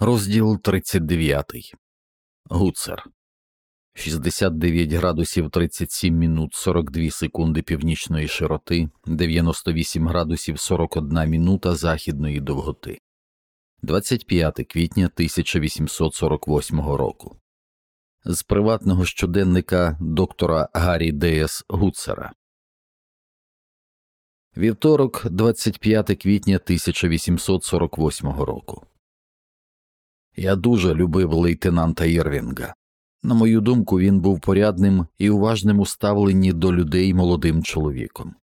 Розділ 39. Гуцер 69 градусів 37 мінут 42 секунди північної широти, 98 градусів 41 мінута західної довготи. 25 квітня 1848 року. З приватного щоденника доктора Гаррі Деєс Гуцера. Вівторок, 25 квітня 1848 року. Я дуже любив лейтенанта Єрвінга. На мою думку, він був порядним і уважним у ставленні до людей молодим чоловіком.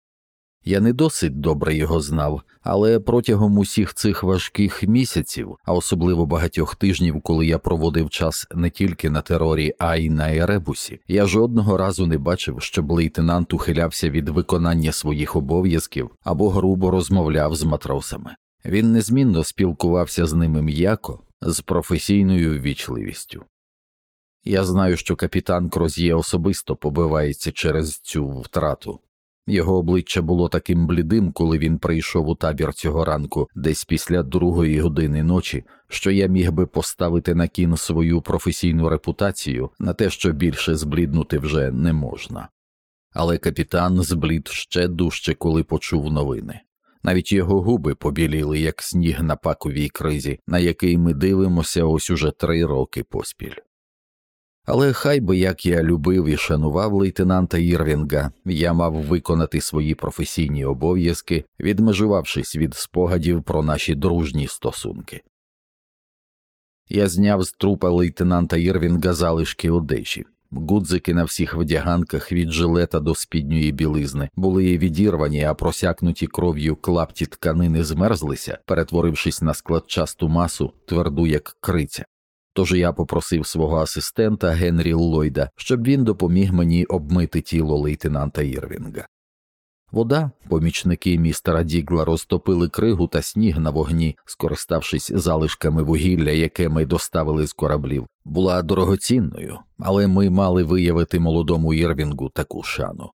Я не досить добре його знав, але протягом усіх цих важких місяців, а особливо багатьох тижнів, коли я проводив час не тільки на терорі, а й на Еребусі, я жодного разу не бачив, щоб лейтенант ухилявся від виконання своїх обов'язків або грубо розмовляв з матросами. Він незмінно спілкувався з ними м'яко, з професійною ввічливістю. Я знаю, що капітан Кроз'є особисто побивається через цю втрату. Його обличчя було таким блідим, коли він прийшов у табір цього ранку, десь після другої години ночі, що я міг би поставити на кін свою професійну репутацію на те, що більше збліднути вже не можна. Але капітан зблід ще дужче, коли почув новини. Навіть його губи побіліли, як сніг на паковій кризі, на який ми дивимося ось уже три роки поспіль. Але хай би як я любив і шанував лейтенанта Ірвінга, я мав виконати свої професійні обов'язки, відмежувавшись від спогадів про наші дружні стосунки. Я зняв з трупа лейтенанта Ірвінга залишки одежі. Гудзики на всіх вдяганках від жилета до спідньої білизни були відірвані, а просякнуті кров'ю клапті тканини змерзлися, перетворившись на складчасту масу, тверду як криця. Тож я попросив свого асистента Генрі Ллойда, щоб він допоміг мені обмити тіло лейтенанта Ірвінга. Вода, помічники містера Дігла розтопили кригу та сніг на вогні, скориставшись залишками вугілля, яке ми доставили з кораблів, була дорогоцінною, але ми мали виявити молодому Ірвінгу таку шану.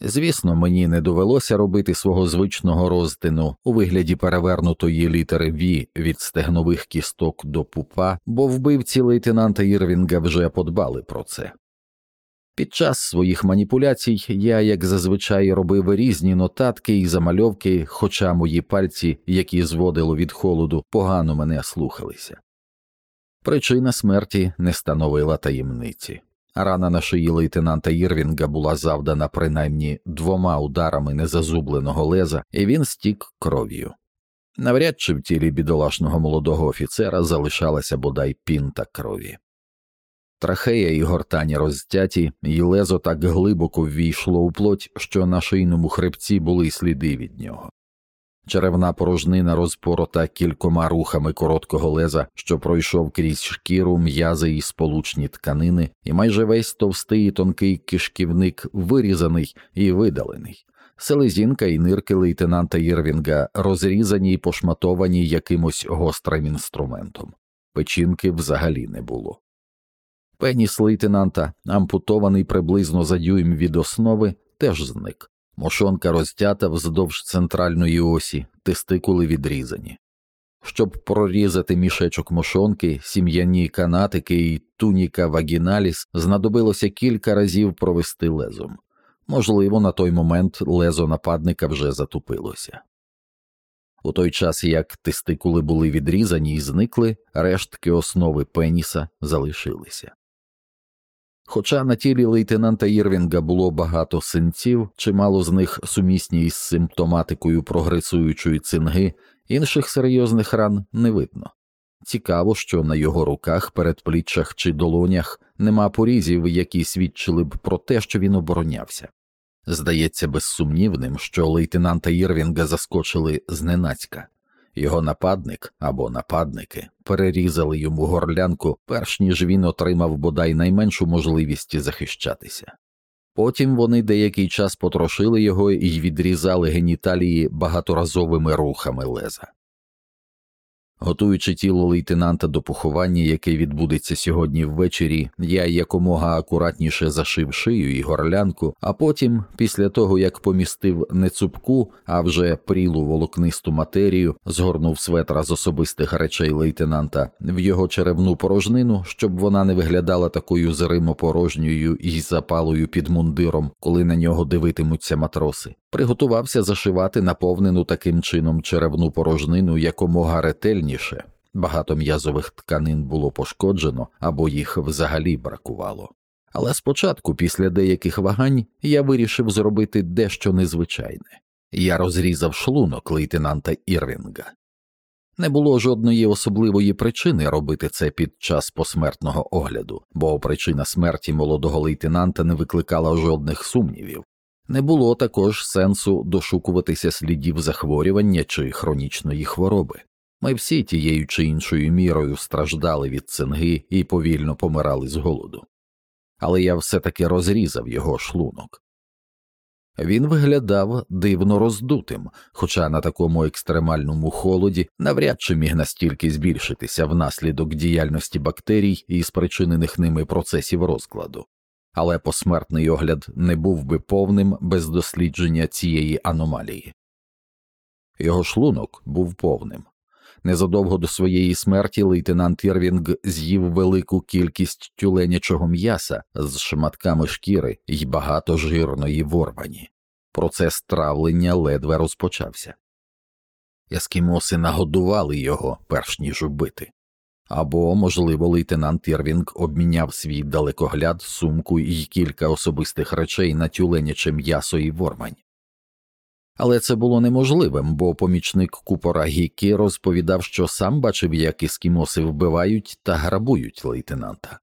Звісно, мені не довелося робити свого звичного розтину у вигляді перевернутої літери В від стегнових кісток до пупа, бо вбивці лейтенанта Ірвінга вже подбали про це. Під час своїх маніпуляцій я, як зазвичай, робив різні нотатки і замальовки, хоча мої пальці, які зводило від холоду, погано мене слухалися. Причина смерті не становила таємниці. Рана на шиї лейтенанта Ірвінга була завдана принаймні двома ударами незазубленого леза, і він стік кров'ю. Навряд чи в тілі бідолашного молодого офіцера залишалася бодай пінта крові. Трахея і гортані розтяті, і лезо так глибоко ввійшло у плоть, що на шийному хребці були сліди від нього. Черевна порожнина розпорота кількома рухами короткого леза, що пройшов крізь шкіру, м'язи і сполучні тканини, і майже весь товстий і тонкий кишківник вирізаний і видалений. Селезінка і нирки лейтенанта Єрвінга розрізані і пошматовані якимось гострим інструментом. Печінки взагалі не було. Пеніс лейтенанта, ампутований приблизно за дюйм від основи, теж зник. Мошонка розтята вздовж центральної осі, тестикули відрізані. Щоб прорізати мішечок мошонки, сім'яні канатики і туніка вагіналіс знадобилося кілька разів провести лезом. Можливо, на той момент лезо нападника вже затупилося. У той час як тестикули були відрізані і зникли, рештки основи пеніса залишилися. Хоча на тілі лейтенанта Ірвінга було багато синців, чимало з них сумісні із симптоматикою прогресуючої цинги, інших серйозних ран не видно. Цікаво, що на його руках, передпліччях чи долонях нема порізів, які свідчили б про те, що він оборонявся. Здається безсумнівним, що лейтенанта Ірвінга заскочили зненацька. Його нападник або нападники перерізали йому горлянку, перш ніж він отримав бодай найменшу можливість захищатися. Потім вони деякий час потрошили його і відрізали геніталії багаторазовими рухами леза. Готуючи тіло лейтенанта до поховання, яке відбудеться сьогодні ввечері, я якомога акуратніше зашив шию і горлянку, а потім, після того як помістив не цупку, а вже прілу волокнисту матерію, згорнув светра з особистих речей лейтенанта в його черевну порожнину, щоб вона не виглядала такою зримо порожньою і запалою під мундиром, коли на нього дивитимуться матроси. Приготувався зашивати наповнену таким чином черевну порожнину якомога ретельніше. Багато м'язових тканин було пошкоджено або їх взагалі бракувало. Але спочатку, після деяких вагань, я вирішив зробити дещо незвичайне я розрізав шлунок лейтенанта Ірвінга. Не було жодної особливої причини робити це під час посмертного огляду, бо причина смерті молодого лейтенанта не викликала жодних сумнівів. Не було також сенсу дошукуватися слідів захворювання чи хронічної хвороби. Ми всі тією чи іншою мірою страждали від цинги і повільно помирали з голоду. Але я все таки розрізав його шлунок. Він виглядав дивно роздутим, хоча на такому екстремальному холоді навряд чи міг настільки збільшитися внаслідок діяльності бактерій і спричинених ними процесів розкладу, але посмертний огляд не був би повним без дослідження цієї аномалії. Його шлунок був повним. Незадовго до своєї смерті лейтенант Ірвінг з'їв велику кількість тюленячого м'яса з шматками шкіри й багато жирної ворвані. Процес травлення ледве розпочався. Ескімоси нагодували його, перш ніж убити. Або, можливо, лейтенант Ірвінг обміняв свій далекогляд, сумку і кілька особистих речей на тюленяче м'ясо і вормань. Але це було неможливим, бо помічник купора Гікі розповідав, що сам бачив, як ескімоси вбивають та грабують лейтенанта.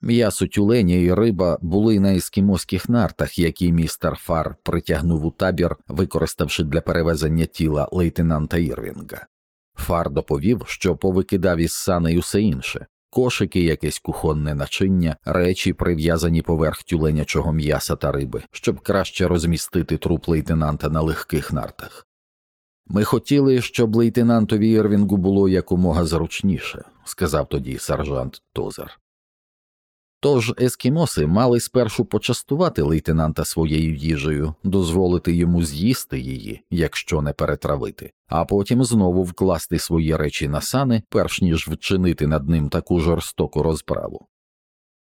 М'ясо тюленя і риба були на ескімоських нартах, які містер Фар притягнув у табір, використавши для перевезення тіла лейтенанта Ірвінга. Фар доповів, що повикидав із сани й усе інше кошики, якесь кухонне начиння, речі, прив'язані поверх тюленячого м'яса та риби, щоб краще розмістити труп лейтенанта на легких нартах. Ми хотіли, щоб лейтенантові Ірвінгу було якомога зручніше, сказав тоді сержант Тозер. Тож ескімоси мали спершу почастувати лейтенанта своєю їжею, дозволити йому з'їсти її, якщо не перетравити, а потім знову вкласти свої речі на сани, перш ніж вчинити над ним таку жорстоку розправу.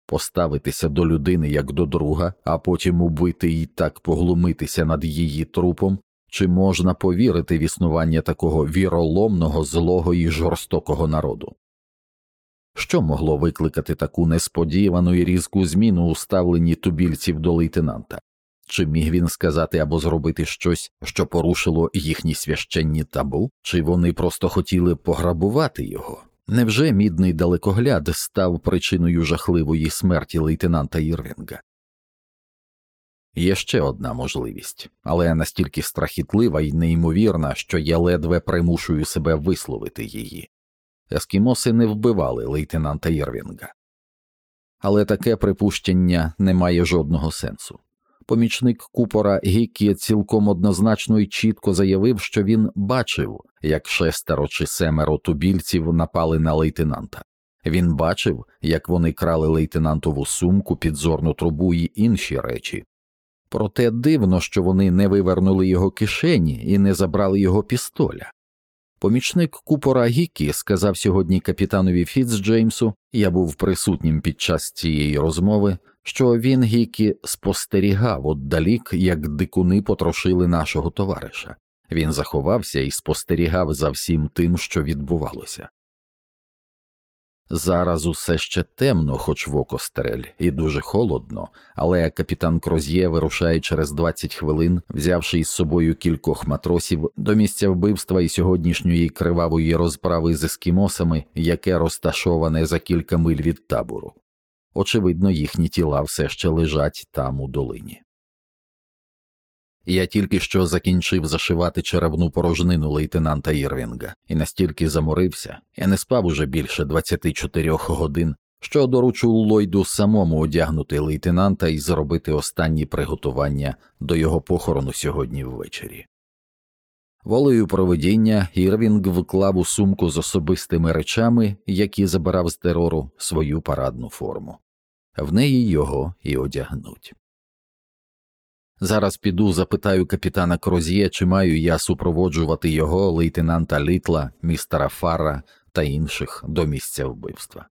Поставитися до людини як до друга, а потім убити і так поглумитися над її трупом, чи можна повірити в існування такого віроломного, злого і жорстокого народу? Що могло викликати таку несподівану і різку зміну у ставленні тубільців до лейтенанта? Чи міг він сказати або зробити щось, що порушило їхні священні табу, чи вони просто хотіли пограбувати його? Невже мідний далекогляд став причиною жахливої смерті лейтенанта Ірвінга? Є ще одна можливість, але настільки страхітлива і неймовірна, що я ледве примушую себе висловити її ескімоси не вбивали лейтенанта Єрвінга. Але таке припущення не має жодного сенсу. Помічник купора Гіккі цілком однозначно і чітко заявив, що він бачив, як шестеро чи семеро тубільців напали на лейтенанта. Він бачив, як вони крали лейтенантову сумку, підзорну трубу і інші речі. Проте дивно, що вони не вивернули його кишені і не забрали його пістоля. Помічник купора Гікі сказав сьогодні капітанові Фіцджеймсу, я був присутнім під час цієї розмови, що він Гікі спостерігав отдалік, як дикуни потрошили нашого товариша. Він заховався і спостерігав за всім тим, що відбувалося. Зараз усе ще темно, хоч в око стерель, і дуже холодно, але капітан Кроз'є вирушає через 20 хвилин, взявши із собою кількох матросів до місця вбивства і сьогоднішньої кривавої розправи з ескімосами, яке розташоване за кілька миль від табору. Очевидно, їхні тіла все ще лежать там у долині. Я тільки що закінчив зашивати черевну порожнину лейтенанта Ірвінга і настільки заморився, я не спав уже більше 24 годин, що доручу Ллойду самому одягнути лейтенанта і зробити останні приготування до його похорону сьогодні ввечері. Волею проведіння Ірвінг вклав у сумку з особистими речами, які забирав з терору, свою парадну форму. В неї його і одягнуть. Зараз піду запитаю капітана Кроз'є, чи маю я супроводжувати його лейтенанта Літла, містера Фара та інших до місця вбивства.